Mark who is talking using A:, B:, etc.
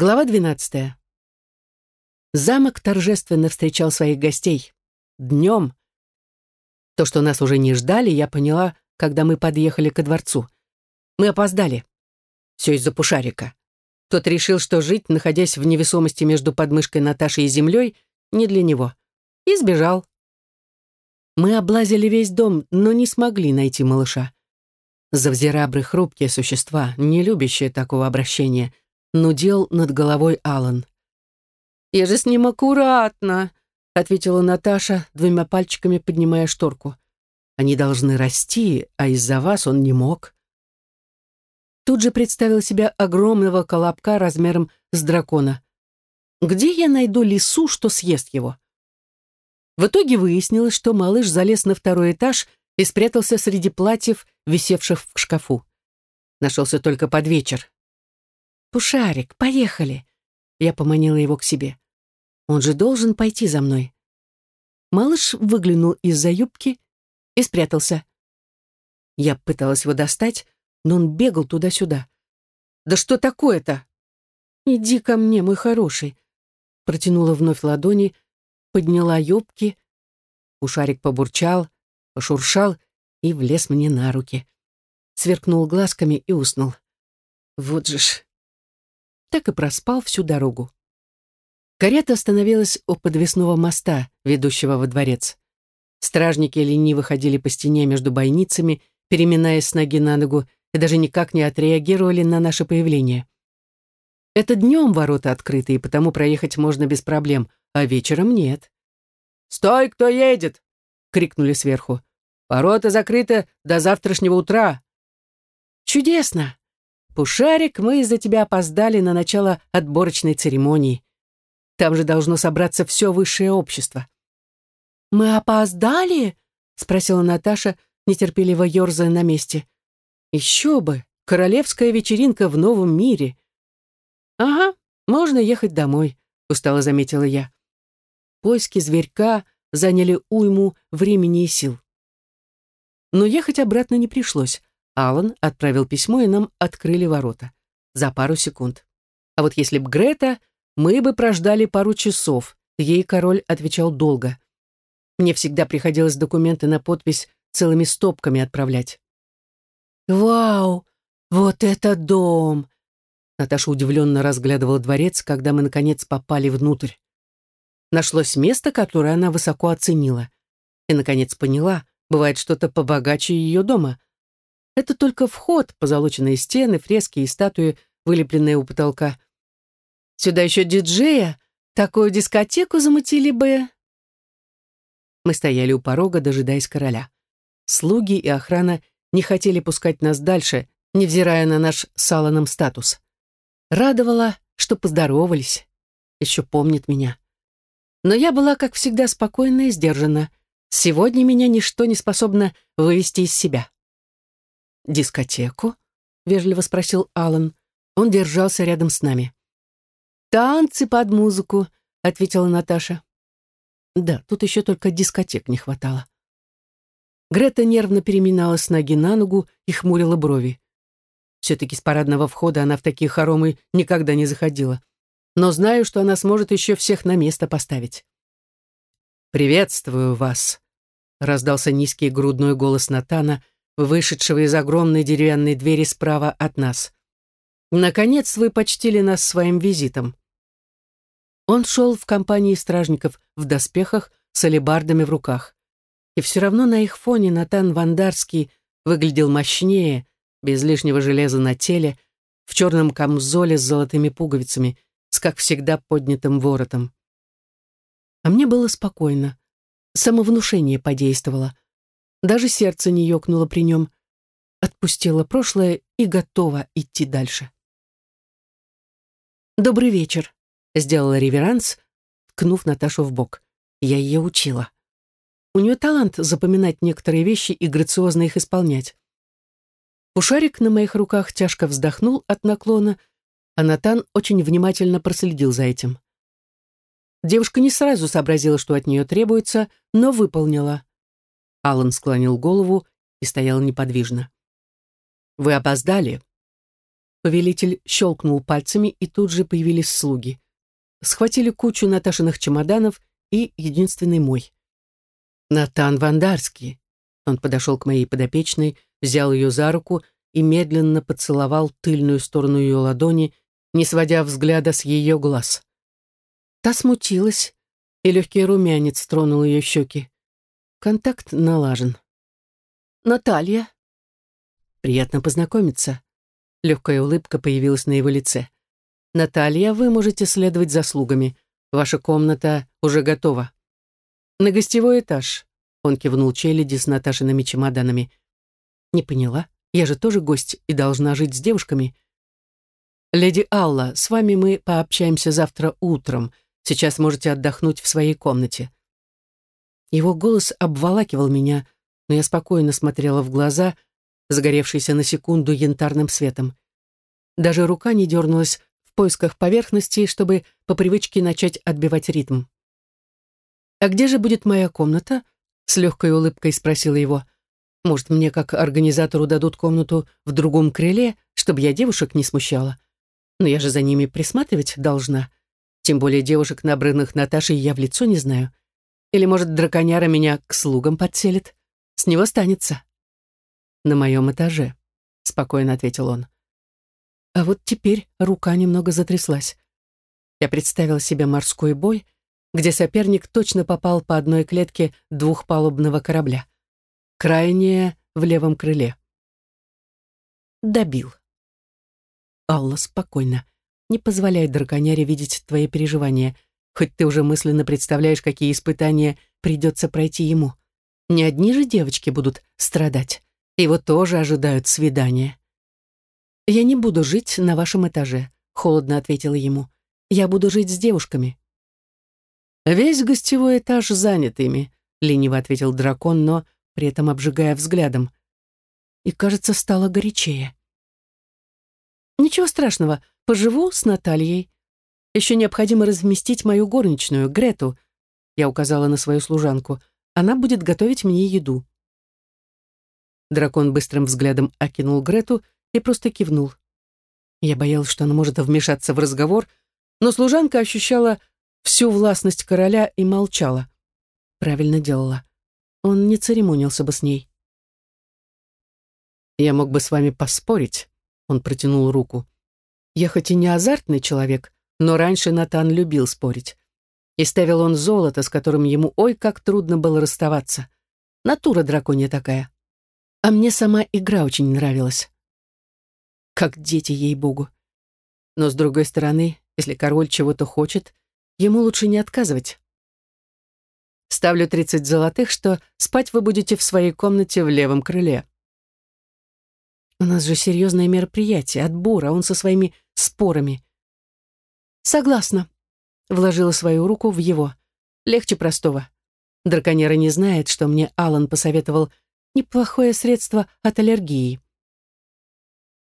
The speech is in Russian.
A: Глава 12. Замок торжественно встречал своих гостей. Днем. То, что нас уже не ждали, я поняла, когда мы подъехали ко дворцу. Мы опоздали. Все из-за Пушарика. Тот решил, что жить, находясь в невесомости между подмышкой Наташи и землей, не для него. И сбежал. Мы облазили весь дом, но не смогли найти малыша. Завзерабры хрупкие существа, не любящие такого обращения — нудел над головой Алан. «Я же с ним аккуратно», — ответила Наташа, двумя пальчиками поднимая шторку. «Они должны расти, а из-за вас он не мог». Тут же представил себя огромного колобка размером с дракона. «Где я найду лису, что съест его?» В итоге выяснилось, что малыш залез на второй этаж и спрятался среди платьев, висевших в шкафу. Нашелся только под вечер. «Пушарик, поехали!» Я поманила его к себе. «Он же должен пойти за мной». Малыш выглянул из-за юбки и спрятался. Я пыталась его достать, но он бегал туда-сюда. «Да что такое-то?» «Иди ко мне, мой хороший!» Протянула вновь ладони, подняла юбки. Пушарик побурчал, пошуршал и влез мне на руки. Сверкнул глазками и уснул. Вот же ж так и проспал всю дорогу. Карета остановилась у подвесного моста, ведущего во дворец. Стражники лениво ходили по стене между бойницами, переминаясь с ноги на ногу, и даже никак не отреагировали на наше появление. Это днем ворота открыты, и потому проехать можно без проблем, а вечером нет. «Стой, кто едет!» — крикнули сверху. «Ворота закрыты до завтрашнего утра!» «Чудесно!» «Пушарик, мы из-за тебя опоздали на начало отборочной церемонии. Там же должно собраться все высшее общество». «Мы опоздали?» — спросила Наташа, нетерпеливо ерзая на месте. «Еще бы! Королевская вечеринка в новом мире!» «Ага, можно ехать домой», — устало заметила я. Поиски зверька заняли уйму времени и сил. Но ехать обратно не пришлось. Алан отправил письмо, и нам открыли ворота. За пару секунд. А вот если б Грета, мы бы прождали пару часов. Ей король отвечал долго. Мне всегда приходилось документы на подпись целыми стопками отправлять. «Вау! Вот это дом!» Наташа удивленно разглядывала дворец, когда мы, наконец, попали внутрь. Нашлось место, которое она высоко оценила. И, наконец, поняла, бывает что-то побогаче ее дома — это только вход, позолоченные стены, фрески и статуи, вылепленные у потолка. Сюда еще диджея, такую дискотеку замутили бы. Мы стояли у порога, дожидаясь короля. Слуги и охрана не хотели пускать нас дальше, невзирая на наш с Алланом статус. Радовало, что поздоровались, еще помнит меня. Но я была, как всегда, спокойна и сдержана. Сегодня меня ничто не способно вывести из себя. «Дискотеку?» — вежливо спросил Алан. Он держался рядом с нами. «Танцы под музыку», — ответила Наташа. Да, тут еще только дискотек не хватало. Грета нервно переминалась с ноги на ногу и хмурила брови. Все-таки с парадного входа она в такие хоромы никогда не заходила. Но знаю, что она сможет еще всех на место поставить. «Приветствую вас», — раздался низкий грудной голос Натана, вышедшего из огромной деревянной двери справа от нас. «Наконец вы почтили нас своим визитом». Он шел в компании стражников в доспехах с алебардами в руках. И все равно на их фоне Натан Вандарский выглядел мощнее, без лишнего железа на теле, в черном камзоле с золотыми пуговицами, с, как всегда, поднятым воротом. А мне было спокойно. Самовнушение подействовало. Даже сердце не ёкнуло при нем. Отпустила прошлое и готова идти дальше. «Добрый вечер», — сделала реверанс, ткнув Наташу в бок. Я ее учила. У нее талант запоминать некоторые вещи и грациозно их исполнять. Пушарик на моих руках тяжко вздохнул от наклона, а Натан очень внимательно проследил за этим. Девушка не сразу сообразила, что от нее требуется, но выполнила. Алан склонил голову и стоял неподвижно. «Вы опоздали?» Повелитель щелкнул пальцами, и тут же появились слуги. Схватили кучу Наташиных чемоданов и единственный мой. Натан Вандарский. Он подошел к моей подопечной, взял ее за руку и медленно поцеловал тыльную сторону ее ладони, не сводя взгляда с ее глаз. Та смутилась, и легкий румянец тронул ее щеки. Контакт налажен. «Наталья». «Приятно познакомиться». Легкая улыбка появилась на его лице. «Наталья, вы можете следовать за слугами. Ваша комната уже готова». «На гостевой этаж», — он кивнул челяди с Наташиными чемоданами. «Не поняла. Я же тоже гость и должна жить с девушками». «Леди Алла, с вами мы пообщаемся завтра утром. Сейчас можете отдохнуть в своей комнате». Его голос обволакивал меня, но я спокойно смотрела в глаза, загоревшиеся на секунду янтарным светом. Даже рука не дернулась в поисках поверхности, чтобы по привычке начать отбивать ритм. «А где же будет моя комната?» — с легкой улыбкой спросила его. «Может, мне как организатору дадут комнату в другом крыле, чтобы я девушек не смущала? Но я же за ними присматривать должна. Тем более девушек, набранных Наташей, я в лицо не знаю. Или, может, драконяра меня к слугам подселит? С него станется». «На моем этаже», — спокойно ответил он. А вот теперь рука немного затряслась. Я представила себе морской бой, где соперник точно попал по одной клетке двухпалубного корабля. Крайняя в левом крыле. Добил. Алла, спокойно. Не позволяй драконяре видеть твои переживания, хоть ты уже мысленно представляешь, какие испытания придется пройти ему. Не одни же девочки будут страдать. Его тоже ожидают свидания. «Я не буду жить на вашем этаже», — холодно ответила ему. «Я буду жить с девушками». «Весь гостевой этаж занят ими», — лениво ответил дракон, но при этом обжигая взглядом. И, кажется, стало горячее. «Ничего страшного, поживу с Натальей. Еще необходимо разместить мою горничную, Грету», — я указала на свою служанку. «Она будет готовить мне еду». Дракон быстрым взглядом окинул Грету и просто кивнул. Я боялась, что она может вмешаться в разговор, но служанка ощущала всю властность короля и молчала. Правильно делала. Он не церемонился бы с ней. «Я мог бы с вами поспорить», — он протянул руку. «Я хоть и не азартный человек, но раньше Натан любил спорить. И ставил он золото, с которым ему ой как трудно было расставаться. Натура драконья такая. А мне сама игра очень нравилась. Как дети, ей-богу. Но, с другой стороны, если король чего-то хочет, ему лучше не отказывать. Ставлю 30 золотых, что спать вы будете в своей комнате в левом крыле. У нас же серьезное мероприятие, отбор, а он со своими спорами. Согласна. Вложила свою руку в его. Легче простого. Драконера не знает, что мне Алан посоветовал неплохое средство от аллергии.